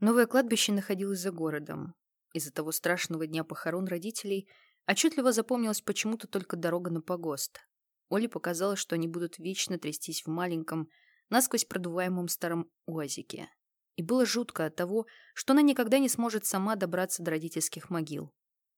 Новое кладбище находилось за городом. Из-за того страшного дня похорон родителей отчетливо запомнилась почему-то только дорога на погост. Оле показалось, что они будут вечно трястись в маленьком, насквозь продуваемом старом уазике. И было жутко от того, что она никогда не сможет сама добраться до родительских могил.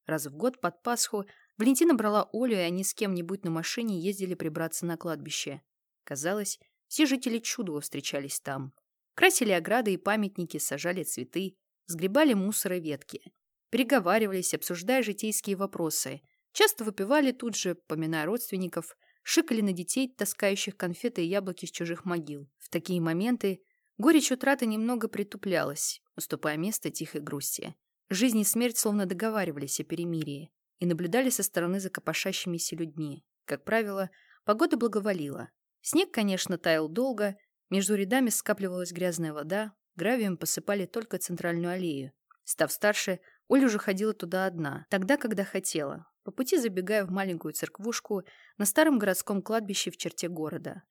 Раз в год под Пасху Валентина брала Олю, и они с кем-нибудь на машине ездили прибраться на кладбище. Казалось, все жители Чудова встречались там. Красили ограды и памятники, сажали цветы, сгребали мусор и ветки. Переговаривались, обсуждая житейские вопросы. Часто выпивали тут же, поминая родственников, шикали на детей, таскающих конфеты и яблоки с чужих могил. В такие моменты горечь утраты немного притуплялась, уступая место тихой грусти. Жизнь и смерть словно договаривались о перемирии и наблюдали со стороны за копошащимися людьми. Как правило, погода благоволила. Снег, конечно, таял долго, между рядами скапливалась грязная вода, гравием посыпали только центральную аллею. Став старше, Оля уже ходила туда одна, тогда, когда хотела, по пути забегая в маленькую церквушку на старом городском кладбище в черте города.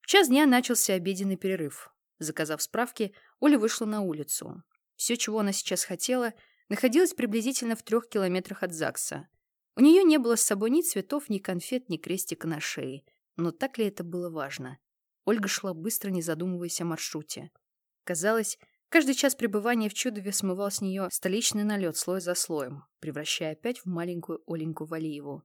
В час дня начался обеденный перерыв. Заказав справки, Оля вышла на улицу. Все, чего она сейчас хотела, находилось приблизительно в трех километрах от ЗАГСа. У нее не было с собой ни цветов, ни конфет, ни крестика на шее. Но так ли это было важно? Ольга шла быстро, не задумываясь о маршруте. Казалось, Каждый час пребывания в Чудове смывал с нее столичный налет слой за слоем, превращая опять в маленькую Оленьку Валиеву.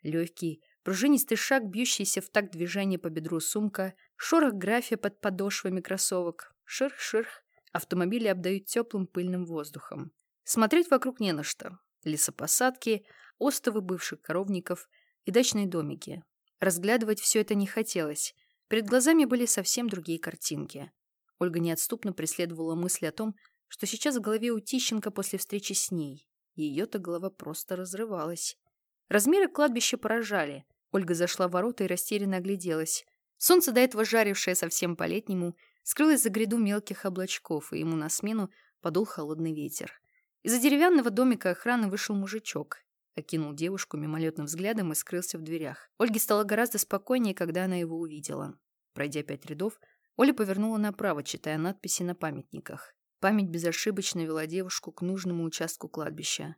Легкий, пружинистый шаг, бьющийся в такт движения по бедру сумка, шорох графия под подошвами кроссовок, ширх-ширх, автомобили обдают теплым пыльным воздухом. Смотреть вокруг не на что. Лесопосадки, остовы бывших коровников и дачные домики. Разглядывать все это не хотелось. Перед глазами были совсем другие картинки. Ольга неотступно преследовала мысль о том, что сейчас в голове у Тищенко после встречи с ней. Ее-то голова просто разрывалась. Размеры кладбища поражали. Ольга зашла в ворота и растерянно огляделась. Солнце, до этого жарившее совсем по-летнему, скрылось за гряду мелких облачков, и ему на смену подул холодный ветер. Из-за деревянного домика охраны вышел мужичок. Окинул девушку мимолетным взглядом и скрылся в дверях. Ольге стало гораздо спокойнее, когда она его увидела. Пройдя пять рядов, Оля повернула направо, читая надписи на памятниках. Память безошибочно вела девушку к нужному участку кладбища.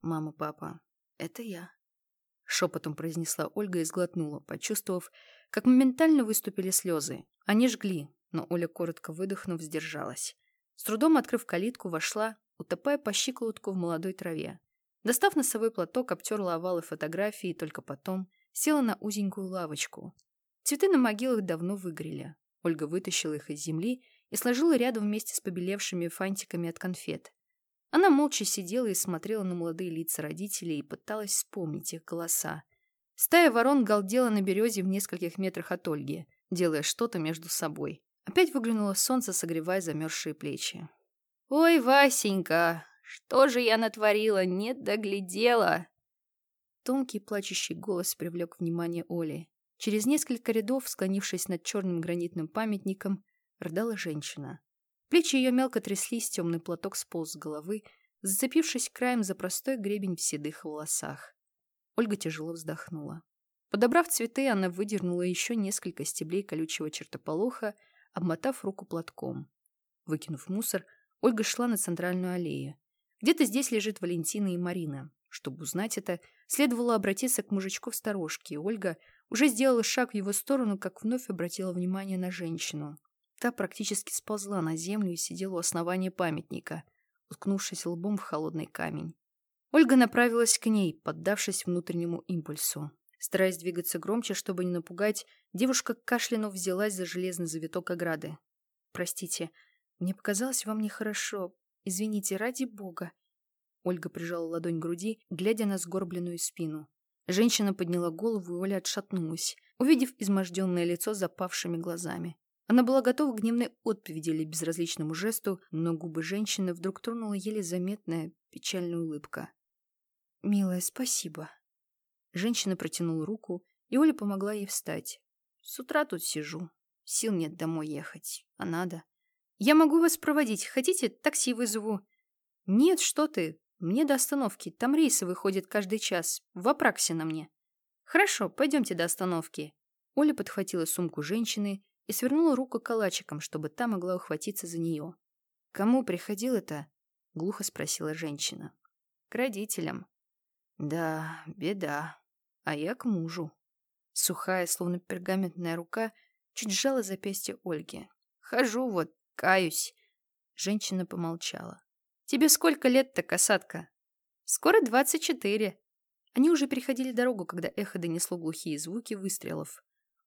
«Мама, папа, это я», — шепотом произнесла Ольга и сглотнула, почувствовав, как моментально выступили слезы. Они жгли, но Оля, коротко выдохнув, сдержалась. С трудом открыв калитку, вошла, утопая по щиколотку в молодой траве. Достав носовой платок, обтерла овалы фотографии и только потом села на узенькую лавочку. Цветы на могилах давно выгорели. Ольга вытащила их из земли и сложила рядом вместе с побелевшими фантиками от конфет. Она молча сидела и смотрела на молодые лица родителей и пыталась вспомнить их голоса. Стая ворон галдела на березе в нескольких метрах от Ольги, делая что-то между собой. Опять выглянуло солнце, согревая замерзшие плечи. «Ой, Васенька, что же я натворила? Не доглядела!» Тонкий плачущий голос привлек внимание Оли. Через несколько рядов, склонившись над черным гранитным памятником, рыдала женщина. Плечи ее мелко тряслись, темный платок сполз с головы, зацепившись краем за простой гребень в седых волосах. Ольга тяжело вздохнула. Подобрав цветы, она выдернула еще несколько стеблей колючего чертополоха, обмотав руку платком. Выкинув мусор, Ольга шла на центральную аллею. Где-то здесь лежит Валентина и Марина. Чтобы узнать это, следовало обратиться к мужичку в сторожке, и Ольга уже сделала шаг в его сторону, как вновь обратила внимание на женщину. Та практически сползла на землю и сидела у основания памятника, уткнувшись лбом в холодный камень. Ольга направилась к ней, поддавшись внутреннему импульсу. Стараясь двигаться громче, чтобы не напугать, девушка кашлянув взялась за железный завиток ограды. «Простите, мне показалось вам нехорошо. Извините, ради бога». Ольга прижала ладонь к груди, глядя на сгорбленную спину. Женщина подняла голову, и Оля отшатнулась, увидев изможденное лицо запавшими глазами. Она была готова к гневной отповеди или безразличному жесту, но губы женщины вдруг тронула еле заметная печальная улыбка. «Милая, спасибо». Женщина протянула руку, и Оля помогла ей встать. «С утра тут сижу. Сил нет домой ехать, а надо. Я могу вас проводить. Хотите, такси вызову?» «Нет, что ты. Мне до остановки. Там рейсы выходят каждый час. В Апраксе на мне. Хорошо, пойдемте до остановки. Оля подхватила сумку женщины и свернула руку калачиком, чтобы та могла ухватиться за нее. кому приходил это?» — глухо спросила женщина. «К родителям». «Да, беда. А я к мужу». Сухая, словно пергаментная рука, чуть сжала запястье Ольги. «Хожу вот, каюсь». Женщина помолчала. «Тебе сколько лет-то, касатка?» «Скоро двадцать четыре». Они уже переходили дорогу, когда эхо донесло глухие звуки выстрелов.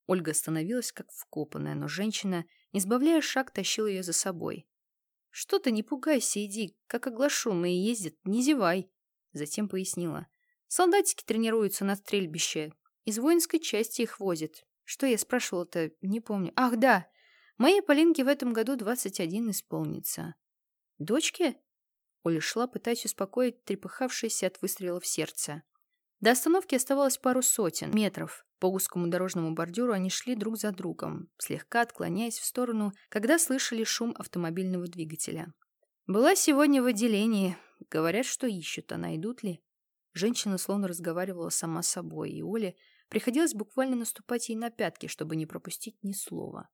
Ольга остановилась, как вкопанная, но женщина, не сбавляя шаг, тащила ее за собой. «Что ты, не пугайся, иди, как оглашенные ездят, не зевай», — затем пояснила. «Солдатики тренируются на стрельбище. Из воинской части их возят. Что я спрашивала-то, не помню. Ах, да, моей Полинке в этом году 21 исполнится». «Дочке?» Оля шла, пытаясь успокоить трепыхавшееся от выстрелов сердце. До остановки оставалось пару сотен метров. По узкому дорожному бордюру они шли друг за другом, слегка отклоняясь в сторону, когда слышали шум автомобильного двигателя. «Была сегодня в отделении. Говорят, что ищут, а найдут ли?» Женщина словно разговаривала сама с собой, и Оле приходилось буквально наступать ей на пятки, чтобы не пропустить ни слова.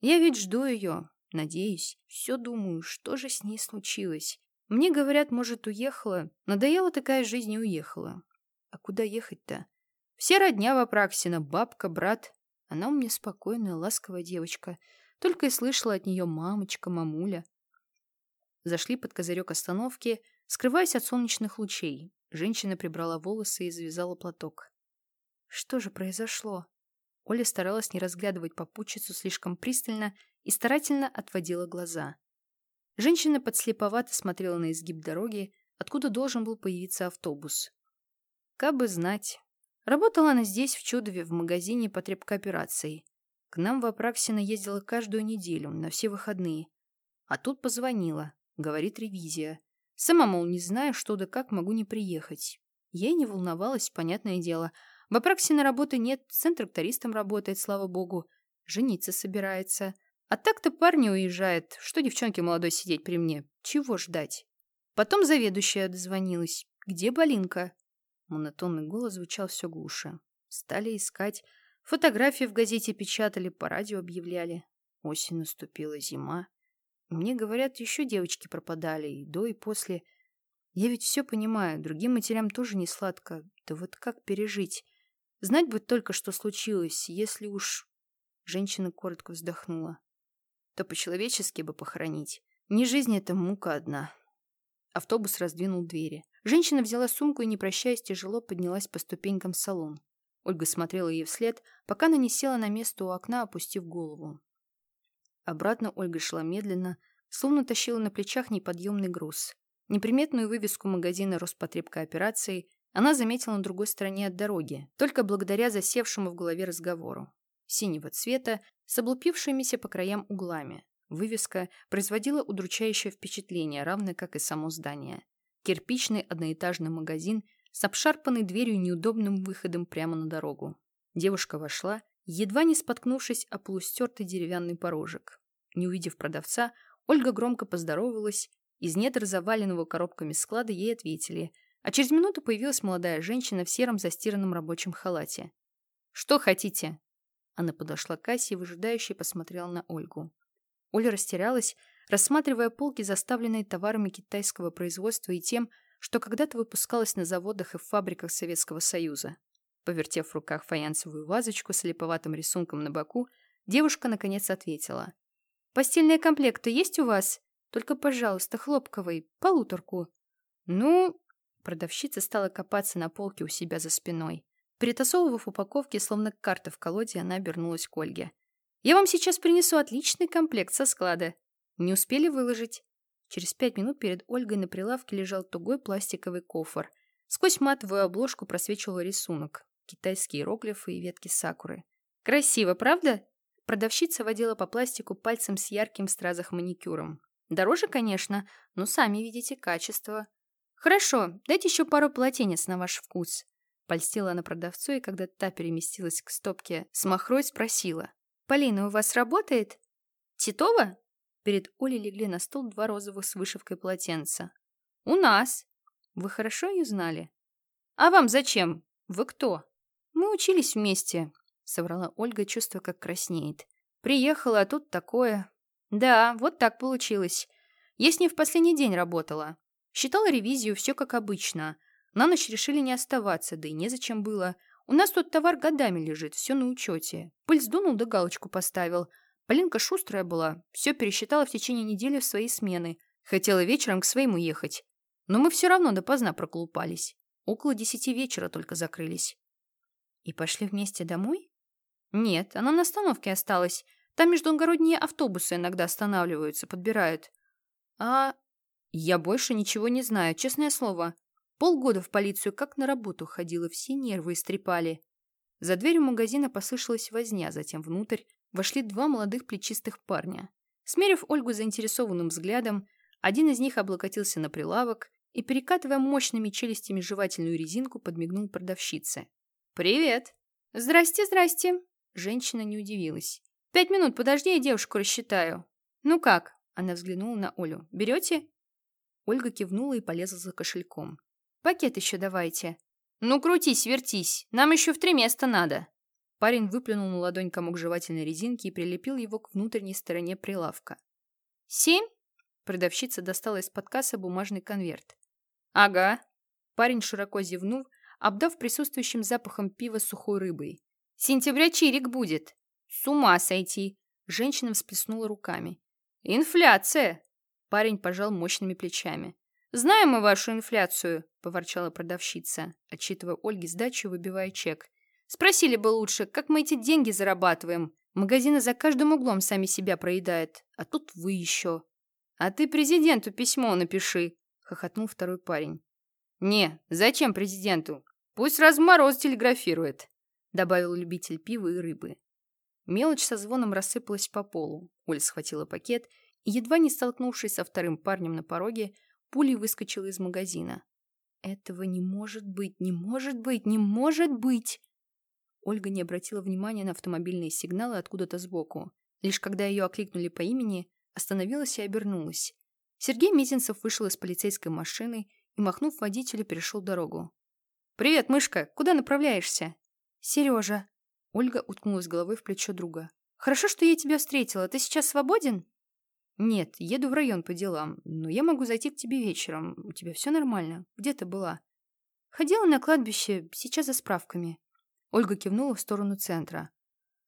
«Я ведь жду ее, надеюсь, все думаю, что же с ней случилось. Мне говорят, может, уехала. Надоела такая жизнь и уехала. А куда ехать-то? Все родня в Апраксина, бабка, брат. Она у меня спокойная, ласковая девочка. Только и слышала от нее мамочка, мамуля. Зашли под козырек остановки, скрываясь от солнечных лучей. Женщина прибрала волосы и завязала платок. Что же произошло? Оля старалась не разглядывать попутчицу слишком пристально и старательно отводила глаза. Женщина подслеповато смотрела на изгиб дороги, откуда должен был появиться автобус. Кабы знать. Работала она здесь, в Чудове, в магазине потребкоопераций. К нам в Апраксино ездила каждую неделю, на все выходные. А тут позвонила. Говорит ревизия. Сама, мол, не знаю, что да как могу не приехать. Я не волновалась, понятное дело. В Апраксино работы нет, сын трактористом работает, слава богу. Жениться собирается. А так-то парни уезжает. Что девчонке молодой сидеть при мне? Чего ждать? Потом заведующая дозвонилась. Где Балинка? Монотонный голос звучал все глуше. Стали искать. Фотографии в газете печатали, по радио объявляли. Осень наступила, зима. Мне говорят, еще девочки пропадали, и до, и после. Я ведь все понимаю, другим матерям тоже не сладко. Да вот как пережить? Знать бы только, что случилось, если уж... Женщина коротко вздохнула. То по-человечески бы похоронить. Не жизнь это мука одна. Автобус раздвинул двери. Женщина взяла сумку и, не прощаясь, тяжело поднялась по ступенькам в салон. Ольга смотрела ей вслед, пока она не села на место у окна, опустив голову. Обратно Ольга шла медленно, словно тащила на плечах неподъемный груз. Неприметную вывеску магазина Роспотребкооперации она заметила на другой стороне от дороги, только благодаря засевшему в голове разговору. Синего цвета, с облупившимися по краям углами. Вывеска производила удручающее впечатление, равное как и само здание. Кирпичный одноэтажный магазин с обшарпанной дверью и неудобным выходом прямо на дорогу. Девушка вошла, едва не споткнувшись о полустертый деревянный порожек. Не увидев продавца, Ольга громко поздоровалась. Из недр заваленного коробками склада ей ответили, а через минуту появилась молодая женщина в сером застиранном рабочем халате. «Что хотите?» Она подошла к кассе и выжидающе посмотрела на Ольгу. Оля растерялась, рассматривая полки, заставленные товарами китайского производства и тем, что когда-то выпускалось на заводах и в фабриках Советского Союза. Повертев в руках фаянсовую вазочку с липоватым рисунком на боку, девушка наконец ответила. «Постельные комплекты есть у вас? Только, пожалуйста, хлопковый, полуторку». «Ну...» Продавщица стала копаться на полке у себя за спиной. Перетасовывав упаковки, словно карта в колоде, она обернулась к Ольге. Я вам сейчас принесу отличный комплект со склада. Не успели выложить. Через пять минут перед Ольгой на прилавке лежал тугой пластиковый кофр. Сквозь матовую обложку просвечивал рисунок. Китайские иероглифы и ветки сакуры. Красиво, правда? Продавщица водила по пластику пальцем с ярким в стразах маникюром. Дороже, конечно, но сами видите качество. Хорошо, дайте еще пару полотенец на ваш вкус. Польстила она продавцу, и когда та переместилась к стопке с махрой, спросила. «Полина, у вас работает?» «Титова?» Перед Олей легли на стол два розовых с вышивкой полотенца. «У нас!» «Вы хорошо ее знали?» «А вам зачем? Вы кто?» «Мы учились вместе», — соврала Ольга, чувствуя, как краснеет. «Приехала, а тут такое». «Да, вот так получилось. Я с ней в последний день работала. Считала ревизию, все как обычно. На ночь решили не оставаться, да и незачем было. У нас тут товар годами лежит, все на учете. Пыль сдунул да галочку поставил. Полинка шустрая была, все пересчитала в течение недели в свои смены. Хотела вечером к своему ехать. Но мы все равно допоздна проклупались. Около десяти вечера только закрылись. И пошли вместе домой? Нет, она на остановке осталась. Там междугородние автобусы иногда останавливаются, подбирают. А я больше ничего не знаю, честное слово. Полгода в полицию как на работу ходила, все нервы истрепали. За дверью магазина послышалась возня, затем внутрь вошли два молодых плечистых парня. Смерив Ольгу заинтересованным взглядом, один из них облокотился на прилавок и, перекатывая мощными челюстями жевательную резинку, подмигнул продавщице. «Привет!» «Здрасте, здрасте!» Женщина не удивилась. «Пять минут, подожди, я девушку рассчитаю». «Ну как?» Она взглянула на Олю. «Берете?» Ольга кивнула и полезла за кошельком. «Пакет еще давайте». «Ну, крутись, вертись. Нам еще в три места надо». Парень выплюнул на ладонь комок жевательной резинки и прилепил его к внутренней стороне прилавка. «Семь?» Продавщица достала из-под кассы бумажный конверт. «Ага». Парень широко зевнув, обдав присутствующим запахом пива сухой рыбой. «Сентября чирик будет!» «С ума сойти!» Женщина всплеснула руками. «Инфляция!» Парень пожал мощными плечами. «Знаем мы вашу инфляцию», — поворчала продавщица, отчитывая Ольге сдачу и выбивая чек. «Спросили бы лучше, как мы эти деньги зарабатываем. Магазины за каждым углом сами себя проедают, а тут вы еще». «А ты президенту письмо напиши», — хохотнул второй парень. «Не, зачем президенту? Пусть размороз телеграфирует», — добавил любитель пива и рыбы. Мелочь со звоном рассыпалась по полу. Оля схватила пакет едва не столкнувшись со вторым парнем на пороге, пулей выскочила из магазина. «Этого не может быть, не может быть, не может быть!» Ольга не обратила внимания на автомобильные сигналы откуда-то сбоку. Лишь когда ее окликнули по имени, остановилась и обернулась. Сергей Мизинцев вышел из полицейской машины и, махнув водителю, перешел дорогу. «Привет, мышка! Куда направляешься?» «Сережа!» Ольга уткнулась головой в плечо друга. «Хорошо, что я тебя встретила. Ты сейчас свободен?» «Нет, еду в район по делам, но я могу зайти к тебе вечером. У тебя все нормально? Где ты была?» «Ходила на кладбище, сейчас за справками». Ольга кивнула в сторону центра.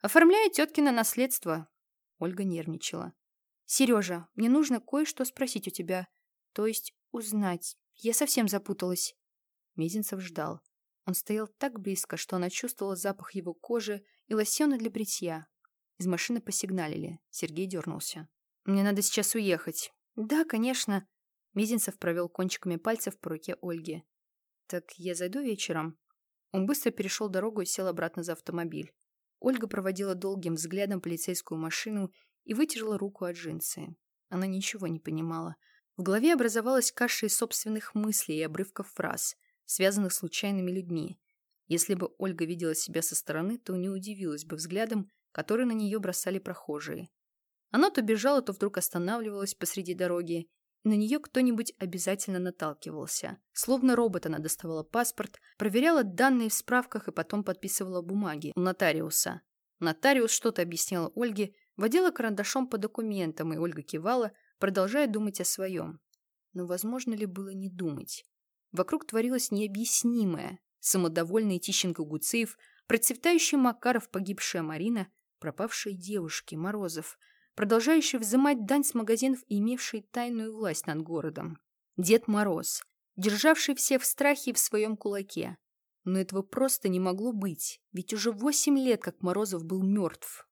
«Оформляю теткино наследство». Ольга нервничала. «Сережа, мне нужно кое-что спросить у тебя. То есть узнать. Я совсем запуталась». Мезенцев ждал. Он стоял так близко, что она чувствовала запах его кожи и лосьона для бритья. Из машины посигналили. Сергей дернулся. «Мне надо сейчас уехать». «Да, конечно». Мизинцев провел кончиками пальцев по руке Ольги. «Так я зайду вечером?» Он быстро перешел дорогу и сел обратно за автомобиль. Ольга проводила долгим взглядом полицейскую машину и вытерла руку от джинсы. Она ничего не понимала. В голове образовалась каша из собственных мыслей и обрывков фраз связанных с случайными людьми. Если бы Ольга видела себя со стороны, то не удивилась бы взглядом, который на нее бросали прохожие. Она то бежала, то вдруг останавливалась посреди дороги, на нее кто-нибудь обязательно наталкивался. Словно робот она доставала паспорт, проверяла данные в справках и потом подписывала бумаги у нотариуса. Нотариус что-то объясняла Ольге, водила карандашом по документам, и Ольга кивала, продолжая думать о своем. Но возможно ли было не думать? Вокруг творилось необъяснимое. Самодовольный Тищенко Гуцеев, процветающий Макаров, погибшая Марина, пропавшие девушки, Морозов, продолжающий взимать дань с магазинов имевший тайную власть над городом. Дед Мороз, державший всех в страхе в своем кулаке. Но этого просто не могло быть, ведь уже восемь лет как Морозов был мертв.